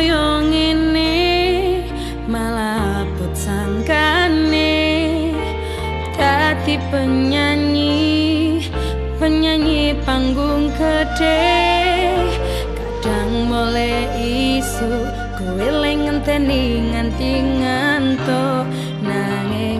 koyo ngene malah put sangkane. Dadi penyanyi penyanyi panggung gede kadang mulai isu kowe ngenteni nganti ngantuk. Nanging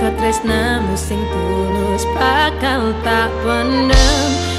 Katresnamu sing tulus bakal tak pendam